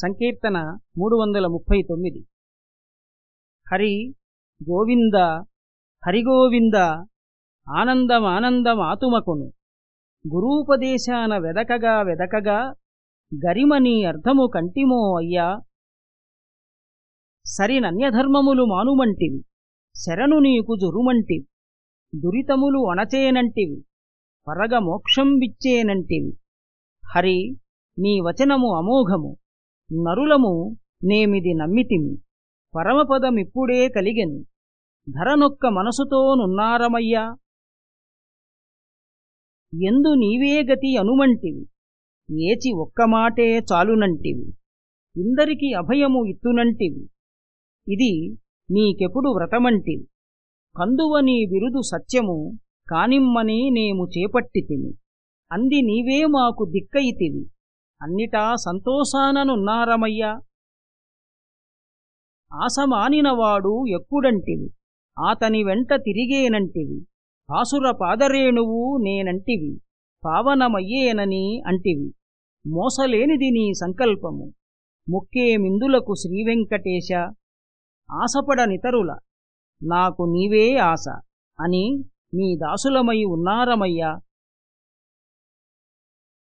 సంకీర్తన మూడు వందల ముప్పై తొమ్మిది హరి గోవింద హరిగోవింద ఆనందమానందమాతుమకును గురూపదేశాన వెదకగా వెదకగా గరిమని అర్థము కంటిమో అయ్యా. సరినన్యధర్మములు మానుమంటివి శరణు నీకు జురుమంటివి దురితములు అణచేనంటివి పరగ మోక్షం విచ్చేనంటివి. హరి నీ వచనము అమోఘము. నరులము నేమిది నమ్మితిమి. పరమపదమిప్పుడే కలిగెను. ధరనొక్క మనసుతో నున్నారమయ్యా ఎందు నీవే గతి అనుమంటివి. ఏచి ఒక్క మాటే చాలునంటివి. ఇందరికి అభయము ఇత్తునంటివి. ఇది నీకెప్పుడు వ్రతమంటివి. కందువ నీ బిరుదు సత్యము కానిమ్మని నేము చేపట్టితిమి. అంది నీవే మాకు దిక్కయితివి. అన్నిటా సంతోషాననున్నారమయ్యా. ఆసమానినవాడు ఎక్కుడంటివి ఆతని వెంట తిరిగేనంటివి ఆసుర పాదరేణువు నేనంటివి పావనమయ్యేనని అంటివి. మోసలేనిది నీ సంకల్పము ముక్కే మిందులకు శ్రీవెంకటేశ ఆశపడనితరుల నాకు నీవే ఆశ అని నీ దాసులమై ఉన్నారమయ్యా.